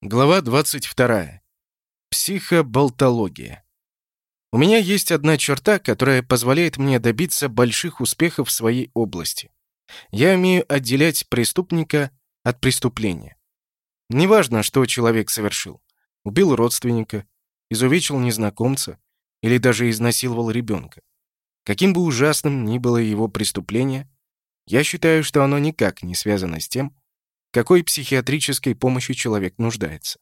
Глава 22. Психоболтология. У меня есть одна черта, которая позволяет мне добиться больших успехов в своей области. Я умею отделять преступника от преступления. Неважно, что человек совершил. Убил родственника, изувечил незнакомца или даже изнасиловал ребенка. Каким бы ужасным ни было его преступление, я считаю, что оно никак не связано с тем, какой психиатрической помощи человек нуждается.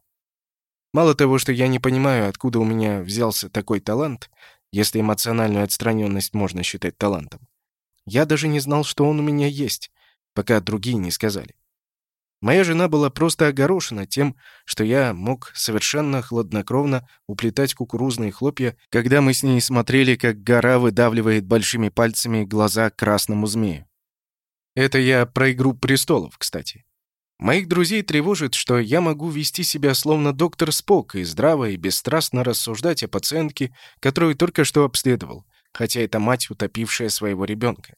Мало того, что я не понимаю, откуда у меня взялся такой талант, если эмоциональную отстраненность можно считать талантом, я даже не знал, что он у меня есть, пока другие не сказали. Моя жена была просто огорошена тем, что я мог совершенно хладнокровно уплетать кукурузные хлопья, когда мы с ней смотрели, как гора выдавливает большими пальцами глаза красному змею. Это я про «Игру престолов», кстати. Моих друзей тревожит, что я могу вести себя словно доктор Спок и здраво и бесстрастно рассуждать о пациентке, которую только что обследовал, хотя это мать, утопившая своего ребенка.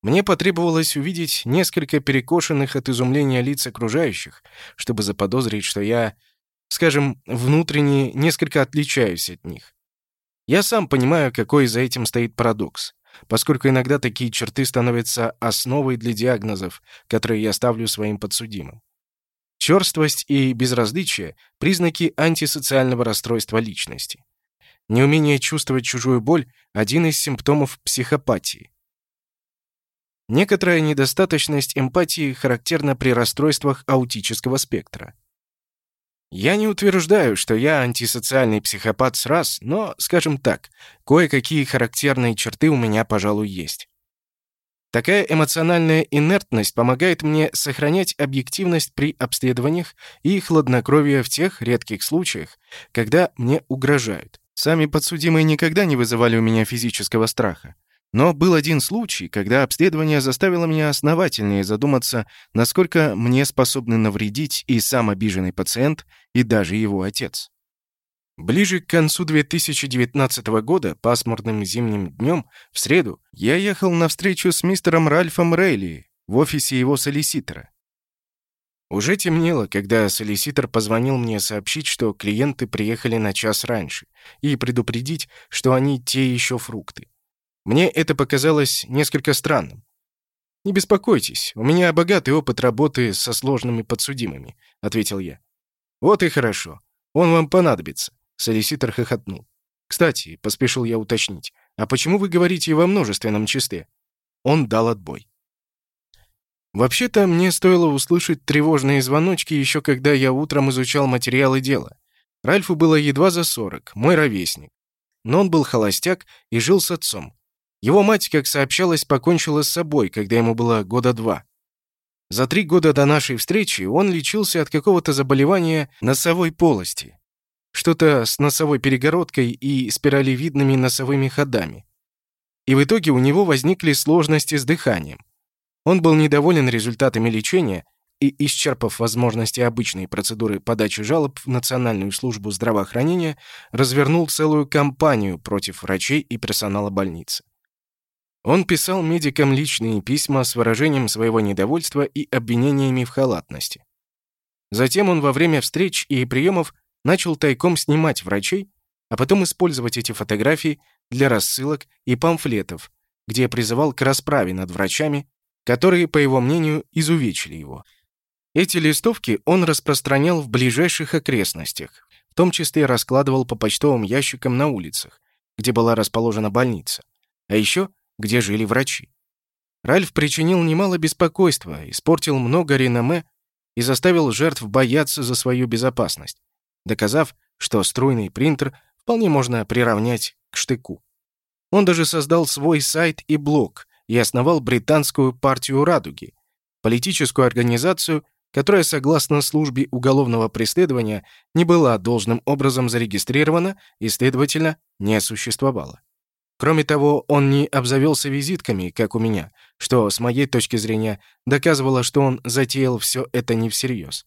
Мне потребовалось увидеть несколько перекошенных от изумления лиц окружающих, чтобы заподозрить, что я, скажем, внутренне несколько отличаюсь от них. Я сам понимаю, какой за этим стоит парадокс поскольку иногда такие черты становятся основой для диагнозов, которые я ставлю своим подсудимым. Черствость и безразличие – признаки антисоциального расстройства личности. Неумение чувствовать чужую боль – один из симптомов психопатии. Некоторая недостаточность эмпатии характерна при расстройствах аутического спектра. Я не утверждаю, что я антисоциальный психопат с раз, но, скажем так, кое-какие характерные черты у меня, пожалуй, есть. Такая эмоциональная инертность помогает мне сохранять объективность при обследованиях и хладнокровие в тех редких случаях, когда мне угрожают. Сами подсудимые никогда не вызывали у меня физического страха. Но был один случай, когда обследование заставило меня основательнее задуматься, насколько мне способны навредить и сам обиженный пациент, и даже его отец. Ближе к концу 2019 года, пасмурным зимним днем, в среду, я ехал на встречу с мистером Ральфом Рейли в офисе его солиситора. Уже темнело, когда солиситор позвонил мне сообщить, что клиенты приехали на час раньше, и предупредить, что они те еще фрукты. Мне это показалось несколько странным. «Не беспокойтесь, у меня богатый опыт работы со сложными подсудимыми», — ответил я. «Вот и хорошо. Он вам понадобится», — солиситор хохотнул. «Кстати», — поспешил я уточнить, «а почему вы говорите во множественном числе?» Он дал отбой. Вообще-то, мне стоило услышать тревожные звоночки еще когда я утром изучал материалы дела. Ральфу было едва за сорок, мой ровесник. Но он был холостяк и жил с отцом. Его мать, как сообщалось, покончила с собой, когда ему было года два. За три года до нашей встречи он лечился от какого-то заболевания носовой полости. Что-то с носовой перегородкой и спиралевидными носовыми ходами. И в итоге у него возникли сложности с дыханием. Он был недоволен результатами лечения и, исчерпав возможности обычной процедуры подачи жалоб в Национальную службу здравоохранения, развернул целую кампанию против врачей и персонала больницы. Он писал медикам личные письма с выражением своего недовольства и обвинениями в халатности. Затем он во время встреч и приемов начал тайком снимать врачей, а потом использовать эти фотографии для рассылок и памфлетов, где призывал к расправе над врачами, которые, по его мнению, изувечили его. Эти листовки он распространял в ближайших окрестностях, в том числе раскладывал по почтовым ящикам на улицах, где была расположена больница. А еще где жили врачи. Ральф причинил немало беспокойства, испортил много реноме и заставил жертв бояться за свою безопасность, доказав, что струйный принтер вполне можно приравнять к штыку. Он даже создал свой сайт и блог и основал британскую партию «Радуги», политическую организацию, которая, согласно службе уголовного преследования, не была должным образом зарегистрирована и, следовательно, не существовала. Кроме того, он не обзавелся визитками, как у меня, что, с моей точки зрения, доказывало, что он затеял все это не всерьез.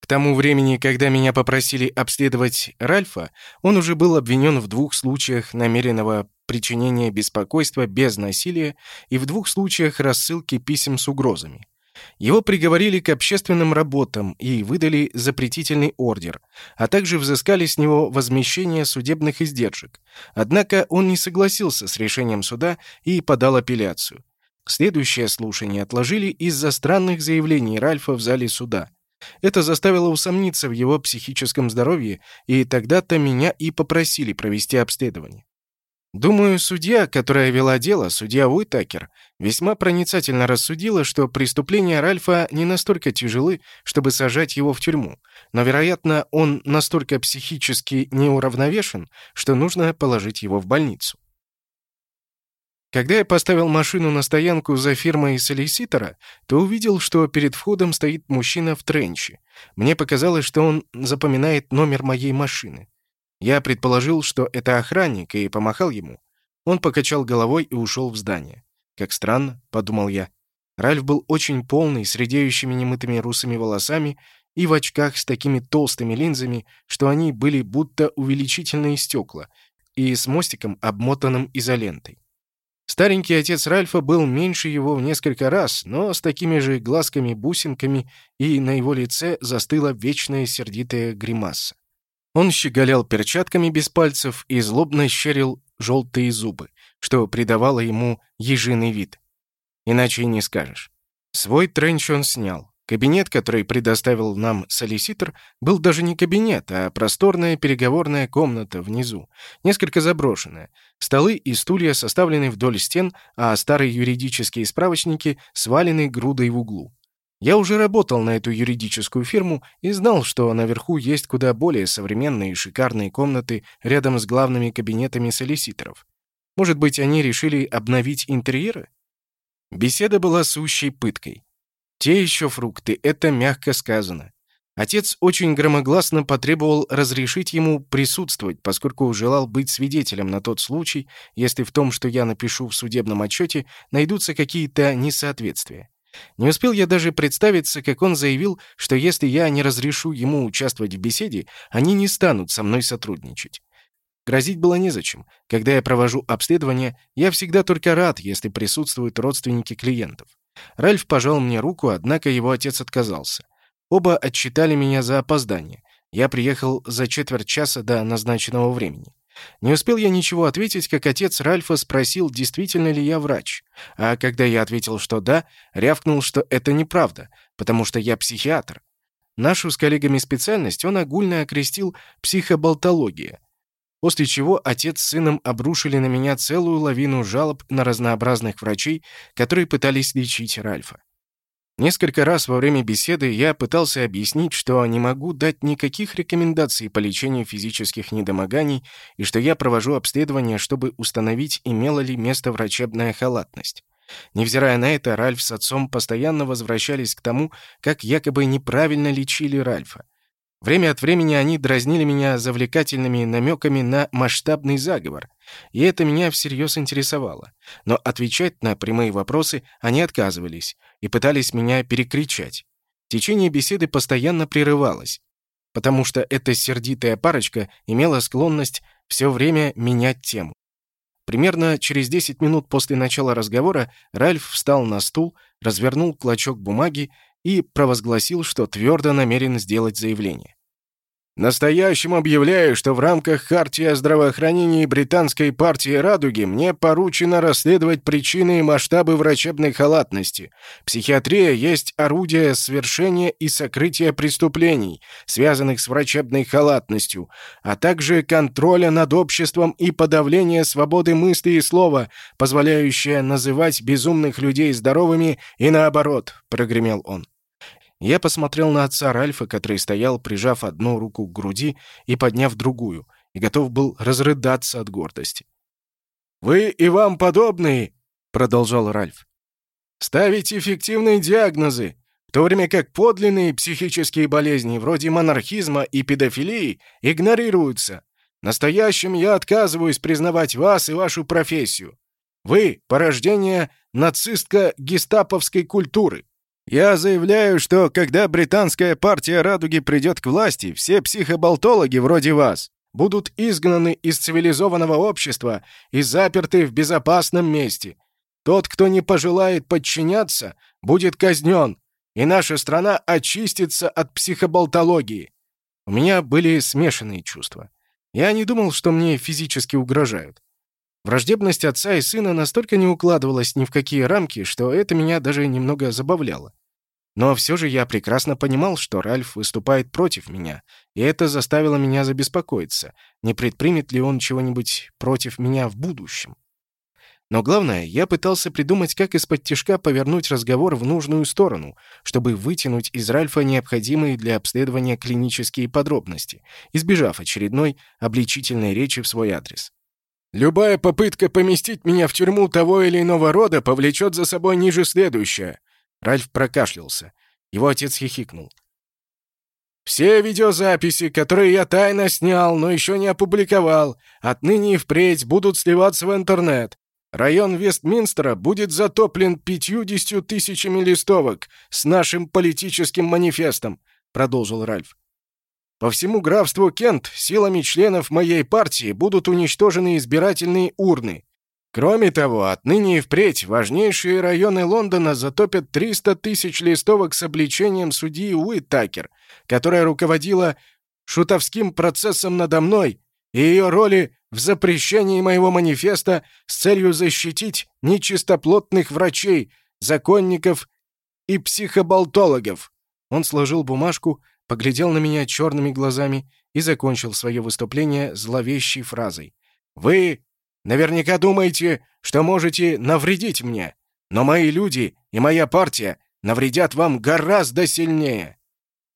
К тому времени, когда меня попросили обследовать Ральфа, он уже был обвинен в двух случаях намеренного причинения беспокойства без насилия и в двух случаях рассылки писем с угрозами. Его приговорили к общественным работам и выдали запретительный ордер, а также взыскали с него возмещение судебных издержек. Однако он не согласился с решением суда и подал апелляцию. Следующее слушание отложили из-за странных заявлений Ральфа в зале суда. Это заставило усомниться в его психическом здоровье, и тогда-то меня и попросили провести обследование. Думаю, судья, которая вела дело, судья Уитакер, весьма проницательно рассудила, что преступления Ральфа не настолько тяжелы, чтобы сажать его в тюрьму, но, вероятно, он настолько психически неуравновешен, что нужно положить его в больницу. Когда я поставил машину на стоянку за фирмой солиситора, то увидел, что перед входом стоит мужчина в тренче. Мне показалось, что он запоминает номер моей машины. Я предположил, что это охранник, и помахал ему. Он покачал головой и ушел в здание. «Как странно», — подумал я. Ральф был очень полный, с редеющими немытыми русыми волосами и в очках с такими толстыми линзами, что они были будто увеличительные стекла, и с мостиком, обмотанным изолентой. Старенький отец Ральфа был меньше его в несколько раз, но с такими же глазками-бусинками, и на его лице застыла вечная сердитая гримаса. Он щеголял перчатками без пальцев и злобно щерил желтые зубы, что придавало ему ежиный вид. Иначе и не скажешь. Свой тренч он снял. Кабинет, который предоставил нам солиситор, был даже не кабинет, а просторная переговорная комната внизу, несколько заброшенная. Столы и стулья составлены вдоль стен, а старые юридические справочники свалены грудой в углу. Я уже работал на эту юридическую фирму и знал, что наверху есть куда более современные и шикарные комнаты рядом с главными кабинетами солиситоров. Может быть, они решили обновить интерьеры? Беседа была сущей пыткой. Те еще фрукты, это мягко сказано. Отец очень громогласно потребовал разрешить ему присутствовать, поскольку желал быть свидетелем на тот случай, если в том, что я напишу в судебном отчете, найдутся какие-то несоответствия. Не успел я даже представиться, как он заявил, что если я не разрешу ему участвовать в беседе, они не станут со мной сотрудничать. Грозить было незачем. Когда я провожу обследование, я всегда только рад, если присутствуют родственники клиентов. Ральф пожал мне руку, однако его отец отказался. Оба отчитали меня за опоздание. Я приехал за четверть часа до назначенного времени. Не успел я ничего ответить, как отец Ральфа спросил, действительно ли я врач. А когда я ответил, что да, рявкнул, что это неправда, потому что я психиатр. Нашу с коллегами специальность он огульно окрестил психоболтология. После чего отец с сыном обрушили на меня целую лавину жалоб на разнообразных врачей, которые пытались лечить Ральфа. Несколько раз во время беседы я пытался объяснить, что не могу дать никаких рекомендаций по лечению физических недомоганий и что я провожу обследование, чтобы установить, имела ли место врачебная халатность. Невзирая на это, Ральф с отцом постоянно возвращались к тому, как якобы неправильно лечили Ральфа. Время от времени они дразнили меня завлекательными намеками на масштабный заговор, и это меня всерьез интересовало. Но отвечать на прямые вопросы они отказывались и пытались меня перекричать. Течение беседы постоянно прерывалось, потому что эта сердитая парочка имела склонность все время менять тему. Примерно через 10 минут после начала разговора Ральф встал на стул, развернул клочок бумаги и провозгласил, что твердо намерен сделать заявление. Настоящим объявляю, что в рамках Хартии о здравоохранении Британской партии «Радуги» мне поручено расследовать причины и масштабы врачебной халатности. Психиатрия есть орудие совершения и сокрытия преступлений, связанных с врачебной халатностью, а также контроля над обществом и подавления свободы мысли и слова, позволяющее называть безумных людей здоровыми и наоборот, прогремел он. Я посмотрел на отца Ральфа, который стоял, прижав одну руку к груди и подняв другую, и готов был разрыдаться от гордости. «Вы и вам подобные», — продолжал Ральф, — «ставите эффективные диагнозы, в то время как подлинные психические болезни, вроде монархизма и педофилии, игнорируются. Настоящим я отказываюсь признавать вас и вашу профессию. Вы — порождение нацистско-гестаповской культуры. Я заявляю, что когда британская партия «Радуги» придет к власти, все психоболтологи вроде вас будут изгнаны из цивилизованного общества и заперты в безопасном месте. Тот, кто не пожелает подчиняться, будет казнен, и наша страна очистится от психоболтологии. У меня были смешанные чувства. Я не думал, что мне физически угрожают. Враждебность отца и сына настолько не укладывалась ни в какие рамки, что это меня даже немного забавляло. Но все же я прекрасно понимал, что Ральф выступает против меня, и это заставило меня забеспокоиться, не предпримет ли он чего-нибудь против меня в будущем. Но главное, я пытался придумать, как из-под тяжка повернуть разговор в нужную сторону, чтобы вытянуть из Ральфа необходимые для обследования клинические подробности, избежав очередной обличительной речи в свой адрес. «Любая попытка поместить меня в тюрьму того или иного рода повлечет за собой ниже следующее», Ральф прокашлялся. Его отец хихикнул. «Все видеозаписи, которые я тайно снял, но еще не опубликовал, отныне и впредь будут сливаться в интернет. Район Вестминстера будет затоплен пятьюдесятью тысячами листовок с нашим политическим манифестом», — продолжил Ральф. «По всему графству Кент силами членов моей партии будут уничтожены избирательные урны. Кроме того, отныне и впредь важнейшие районы Лондона затопят 300 тысяч листовок с обличением судьи Уиттакер, которая руководила шутовским процессом надо мной и ее роли в запрещении моего манифеста с целью защитить нечистоплотных врачей, законников и психоболтологов. Он сложил бумажку, поглядел на меня черными глазами и закончил свое выступление зловещей фразой. «Вы Наверняка думаете, что можете навредить мне, но мои люди и моя партия навредят вам гораздо сильнее.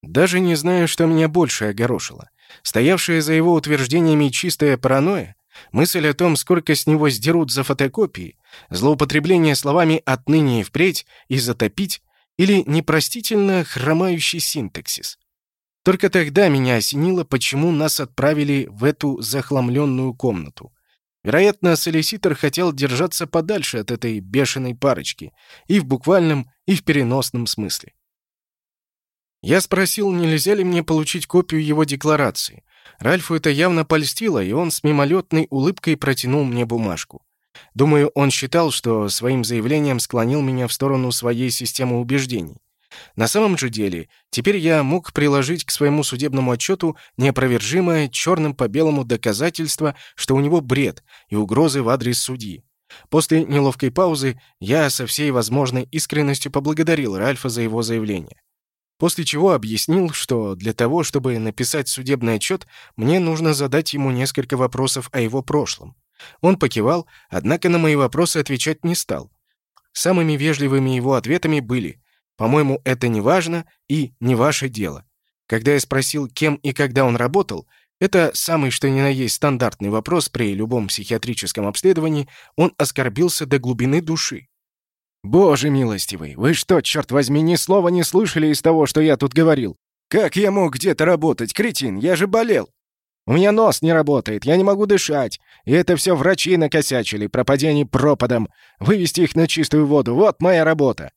Даже не знаю, что меня больше огорошило. Стоявшая за его утверждениями чистая паранойя, мысль о том, сколько с него сдерут за фотокопии, злоупотребление словами «отныне и впредь» и «затопить» или непростительно хромающий синтаксис. Только тогда меня осенило, почему нас отправили в эту захламленную комнату. Вероятно, солиситор хотел держаться подальше от этой бешеной парочки, и в буквальном, и в переносном смысле. Я спросил, нельзя ли мне получить копию его декларации. Ральфу это явно польстило, и он с мимолетной улыбкой протянул мне бумажку. Думаю, он считал, что своим заявлением склонил меня в сторону своей системы убеждений. На самом же деле, теперь я мог приложить к своему судебному отчету неопровержимое черным по белому доказательство, что у него бред и угрозы в адрес судьи. После неловкой паузы я со всей возможной искренностью поблагодарил Ральфа за его заявление. После чего объяснил, что для того, чтобы написать судебный отчет, мне нужно задать ему несколько вопросов о его прошлом. Он покивал, однако на мои вопросы отвечать не стал. Самыми вежливыми его ответами были по-моему, это не важно и не ваше дело. Когда я спросил, кем и когда он работал, это самый что ни на есть стандартный вопрос при любом психиатрическом обследовании, он оскорбился до глубины души. «Боже милостивый, вы что, черт возьми, ни слова не слышали из того, что я тут говорил? Как я мог где-то работать, кретин? Я же болел!» «У меня нос не работает, я не могу дышать. И это все врачи накосячили, пропадение пропадом. Вывести их на чистую воду — вот моя работа.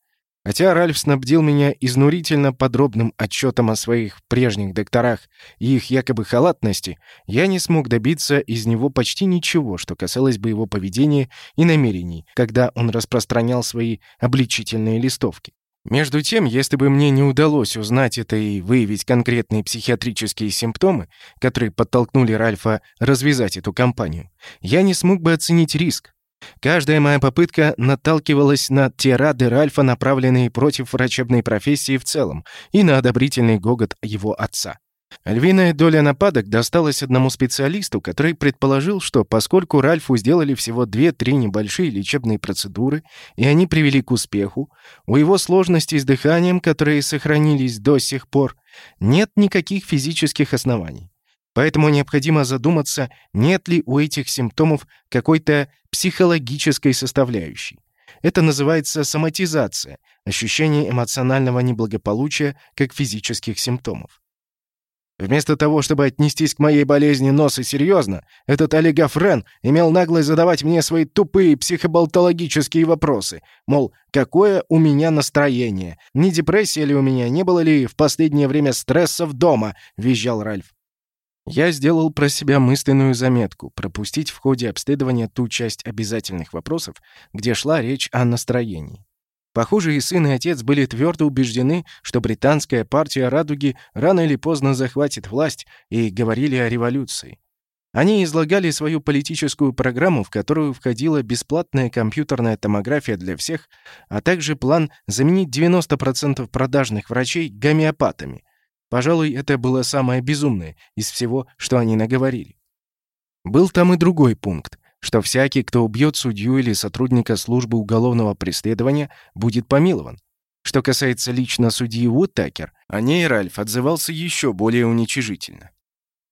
Хотя Ральф снабдил меня изнурительно подробным отчетом о своих прежних докторах и их якобы халатности, я не смог добиться из него почти ничего, что касалось бы его поведения и намерений, когда он распространял свои обличительные листовки. Между тем, если бы мне не удалось узнать это и выявить конкретные психиатрические симптомы, которые подтолкнули Ральфа развязать эту кампанию, я не смог бы оценить риск, Каждая моя попытка наталкивалась на тирады Ральфа, направленные против врачебной профессии в целом, и на одобрительный гогот его отца. Львиная доля нападок досталась одному специалисту, который предположил, что поскольку Ральфу сделали всего 2-3 небольшие лечебные процедуры, и они привели к успеху, у его сложностей с дыханием, которые сохранились до сих пор, нет никаких физических оснований. Поэтому необходимо задуматься, нет ли у этих симптомов какой-то психологической составляющей. Это называется соматизация, ощущение эмоционального неблагополучия как физических симптомов. Вместо того, чтобы отнестись к моей болезни носа серьезно, этот олигофрен имел наглость задавать мне свои тупые психоболтологические вопросы, мол, какое у меня настроение, не депрессия ли у меня, не было ли в последнее время стрессов дома, визжал Ральф. Я сделал про себя мысленную заметку пропустить в ходе обследования ту часть обязательных вопросов, где шла речь о настроении. Похоже, и сын, и отец были твердо убеждены, что британская партия «Радуги» рано или поздно захватит власть, и говорили о революции. Они излагали свою политическую программу, в которую входила бесплатная компьютерная томография для всех, а также план заменить 90% продажных врачей гомеопатами. Пожалуй, это было самое безумное из всего, что они наговорили. Был там и другой пункт, что всякий, кто убьет судью или сотрудника службы уголовного преследования, будет помилован. Что касается лично судьи Уоттакер, о ней Ральф отзывался еще более уничижительно.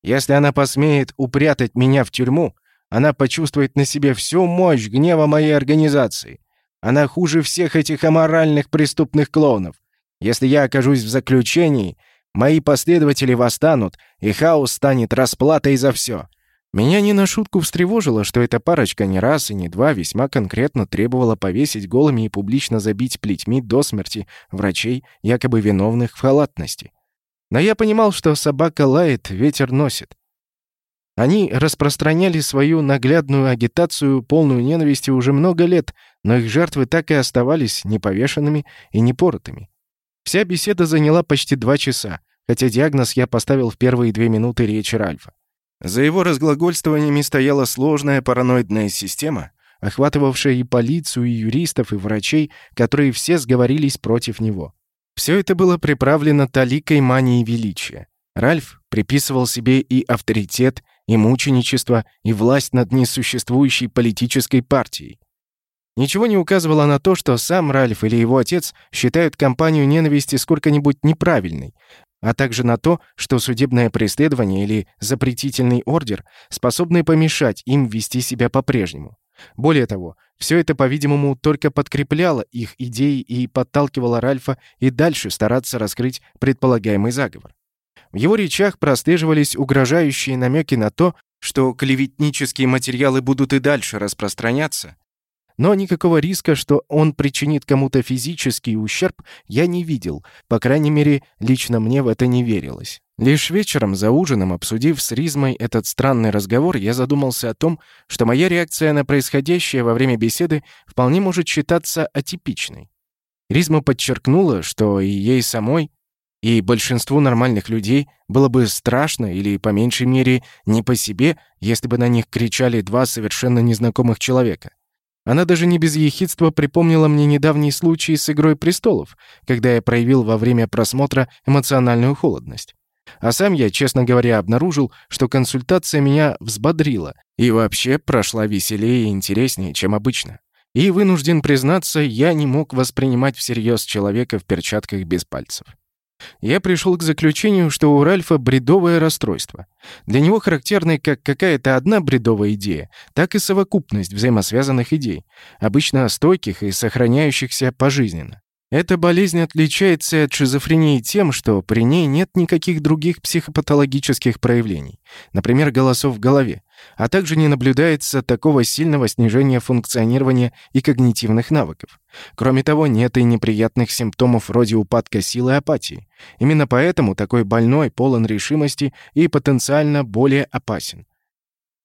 Если она посмеет упрятать меня в тюрьму, она почувствует на себе всю мощь гнева моей организации. Она хуже всех этих аморальных преступных клоунов. Если я окажусь в заключении, мои последователи восстанут, и хаос станет расплатой за все. Меня не на шутку встревожило, что эта парочка не раз и не два весьма конкретно требовала повесить голыми и публично забить плетьми до смерти врачей, якобы виновных в халатности. Но я понимал, что собака лает, ветер носит. Они распространяли свою наглядную агитацию, полную ненависти, уже много лет, но их жертвы так и оставались неповешенными и непоротыми. Вся беседа заняла почти два часа, хотя диагноз я поставил в первые две минуты речи Ральфа. За его разглагольствованиями стояла сложная параноидная система, охватывавшая и полицию, и юристов, и врачей, которые все сговорились против него. Все это было приправлено таликой мании величия. Ральф приписывал себе и авторитет, и мученичество, и власть над несуществующей политической партией. Ничего не указывало на то, что сам Ральф или его отец считают кампанию ненависти сколько-нибудь неправильной, а также на то, что судебное преследование или запретительный ордер способны помешать им вести себя по-прежнему. Более того, все это, по-видимому, только подкрепляло их идеи и подталкивало Ральфа и дальше стараться раскрыть предполагаемый заговор. В его речах прослеживались угрожающие намеки на то, что клеветнические материалы будут и дальше распространяться, но никакого риска, что он причинит кому-то физический ущерб, я не видел. По крайней мере, лично мне в это не верилось. Лишь вечером за ужином, обсудив с Ризмой этот странный разговор, я задумался о том, что моя реакция на происходящее во время беседы вполне может считаться атипичной. Ризма подчеркнула, что и ей самой, и большинству нормальных людей было бы страшно или, по меньшей мере, не по себе, если бы на них кричали два совершенно незнакомых человека. Она даже не без ехидства припомнила мне недавний случай с «Игрой престолов», когда я проявил во время просмотра эмоциональную холодность. А сам я, честно говоря, обнаружил, что консультация меня взбодрила и вообще прошла веселее и интереснее, чем обычно. И, вынужден признаться, я не мог воспринимать всерьез человека в перчатках без пальцев. Я пришел к заключению, что у Ральфа бредовое расстройство. Для него характерны как какая-то одна бредовая идея, так и совокупность взаимосвязанных идей, обычно стойких и сохраняющихся пожизненно. Эта болезнь отличается от шизофрении тем, что при ней нет никаких других психопатологических проявлений, например, голосов в голове, а также не наблюдается такого сильного снижения функционирования и когнитивных навыков. Кроме того, нет и неприятных симптомов вроде упадка силы и апатии. Именно поэтому такой больной полон решимости и потенциально более опасен.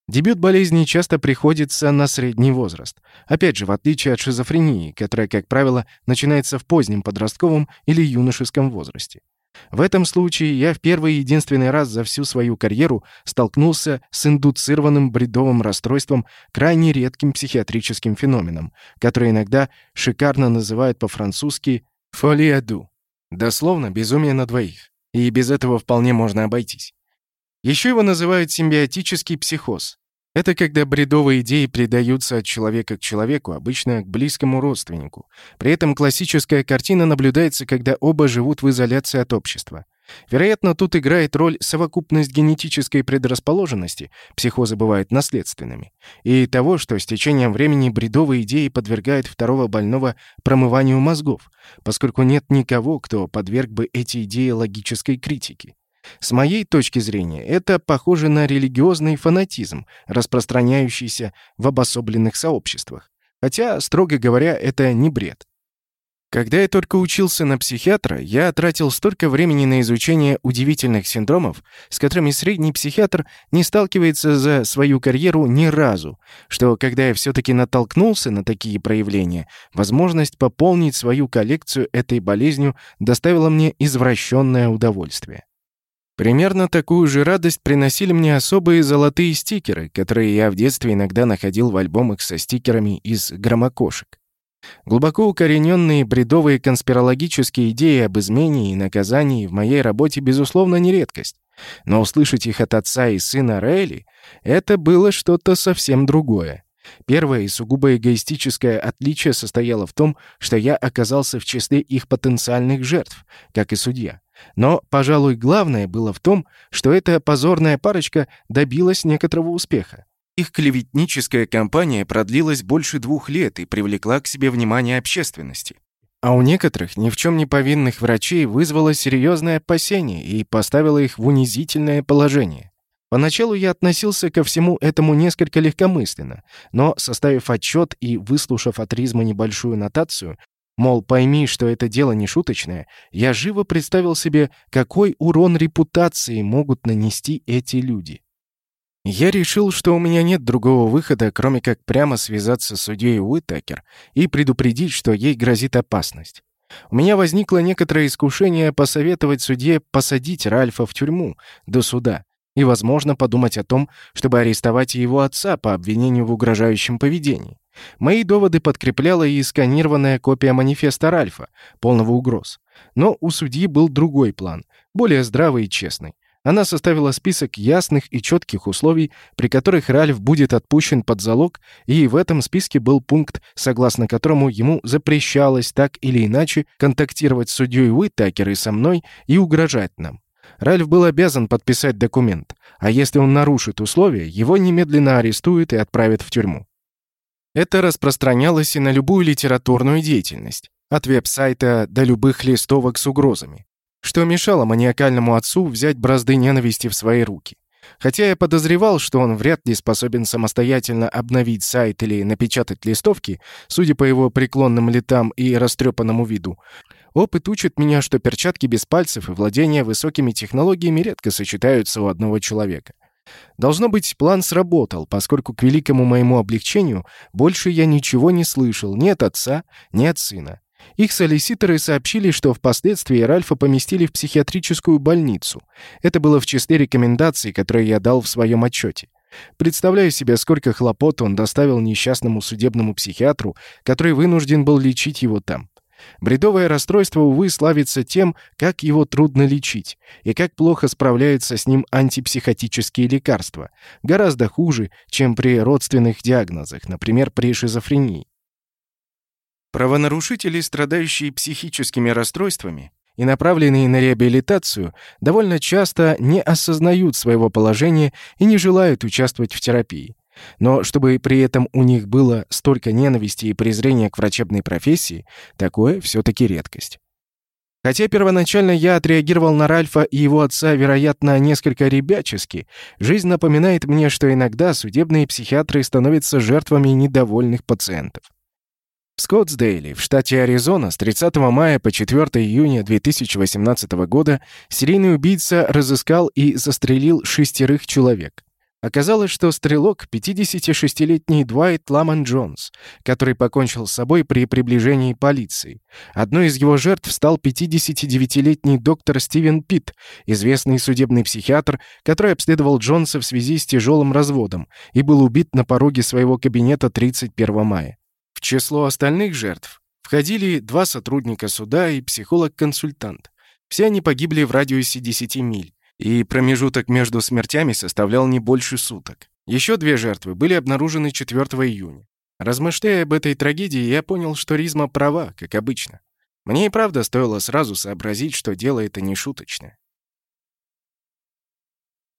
Дебют болезни часто приходится на средний возраст. Опять же, в отличие от шизофрении, которая, как правило, начинается в позднем подростковом или юношеском возрасте. В этом случае я в первый и единственный раз за всю свою карьеру столкнулся с индуцированным бредовым расстройством, крайне редким психиатрическим феноменом, который иногда шикарно называют по-французски «фолиаду». Дословно «безумие на двоих». И без этого вполне можно обойтись. Еще его называют симбиотический психоз. Это когда бредовые идеи передаются от человека к человеку, обычно к близкому родственнику. При этом классическая картина наблюдается, когда оба живут в изоляции от общества. Вероятно, тут играет роль совокупность генетической предрасположенности, психозы бывают наследственными, и того, что с течением времени бредовые идеи подвергают второго больного промыванию мозгов, поскольку нет никого, кто подверг бы эти идеи логической критике. С моей точки зрения, это похоже на религиозный фанатизм, распространяющийся в обособленных сообществах. Хотя, строго говоря, это не бред. Когда я только учился на психиатра, я тратил столько времени на изучение удивительных синдромов, с которыми средний психиатр не сталкивается за свою карьеру ни разу, что когда я все-таки натолкнулся на такие проявления, возможность пополнить свою коллекцию этой болезнью доставила мне извращенное удовольствие. Примерно такую же радость приносили мне особые золотые стикеры, которые я в детстве иногда находил в альбомах со стикерами из громокошек. Глубоко укорененные бредовые конспирологические идеи об измене и наказании в моей работе, безусловно, не редкость. Но услышать их от отца и сына Рейли — это было что-то совсем другое. Первое и сугубо эгоистическое отличие состояло в том, что я оказался в числе их потенциальных жертв, как и судья. Но, пожалуй, главное было в том, что эта позорная парочка добилась некоторого успеха. Их клеветническая кампания продлилась больше двух лет и привлекла к себе внимание общественности. А у некоторых ни в чем не повинных врачей вызвало серьезное опасение и поставило их в унизительное положение. Поначалу я относился ко всему этому несколько легкомысленно, но, составив отчет и выслушав от Ризма небольшую нотацию, мол, пойми, что это дело не шуточное, я живо представил себе, какой урон репутации могут нанести эти люди. Я решил, что у меня нет другого выхода, кроме как прямо связаться с судьей Уитакер и предупредить, что ей грозит опасность. У меня возникло некоторое искушение посоветовать судье посадить Ральфа в тюрьму до суда и, возможно, подумать о том, чтобы арестовать его отца по обвинению в угрожающем поведении. Мои доводы подкрепляла и сканированная копия манифеста Ральфа, полного угроз. Но у судьи был другой план, более здравый и честный. Она составила список ясных и четких условий, при которых Ральф будет отпущен под залог, и в этом списке был пункт, согласно которому ему запрещалось так или иначе контактировать с судьей Уитакер и со мной и угрожать нам. Ральф был обязан подписать документ, а если он нарушит условия, его немедленно арестуют и отправят в тюрьму. Это распространялось и на любую литературную деятельность, от веб-сайта до любых листовок с угрозами что мешало маниакальному отцу взять бразды ненависти в свои руки. Хотя я подозревал, что он вряд ли способен самостоятельно обновить сайт или напечатать листовки, судя по его преклонным летам и растрепанному виду, опыт учит меня, что перчатки без пальцев и владение высокими технологиями редко сочетаются у одного человека. Должно быть, план сработал, поскольку к великому моему облегчению больше я ничего не слышал ни от отца, ни от сына. Их солиситоры сообщили, что впоследствии Ральфа поместили в психиатрическую больницу. Это было в числе рекомендаций, которые я дал в своем отчете. Представляю себе, сколько хлопот он доставил несчастному судебному психиатру, который вынужден был лечить его там. Бредовое расстройство, увы, славится тем, как его трудно лечить, и как плохо справляются с ним антипсихотические лекарства. Гораздо хуже, чем при родственных диагнозах, например, при шизофрении. Правонарушители, страдающие психическими расстройствами и направленные на реабилитацию, довольно часто не осознают своего положения и не желают участвовать в терапии. Но чтобы при этом у них было столько ненависти и презрения к врачебной профессии, такое все-таки редкость. Хотя первоначально я отреагировал на Ральфа и его отца, вероятно, несколько ребячески, жизнь напоминает мне, что иногда судебные психиатры становятся жертвами недовольных пациентов. В Скоттсдейле, в штате Аризона, с 30 мая по 4 июня 2018 года серийный убийца разыскал и застрелил шестерых человек. Оказалось, что стрелок — 56-летний Дуайт Ламан Джонс, который покончил с собой при приближении полиции. Одной из его жертв стал 59-летний доктор Стивен Питт, известный судебный психиатр, который обследовал Джонса в связи с тяжелым разводом и был убит на пороге своего кабинета 31 мая. В число остальных жертв входили два сотрудника суда и психолог-консультант. Все они погибли в радиусе 10 миль, и промежуток между смертями составлял не больше суток. Еще две жертвы были обнаружены 4 июня. Размышляя об этой трагедии, я понял, что Ризма права, как обычно. Мне и правда стоило сразу сообразить, что дело это не шуточное.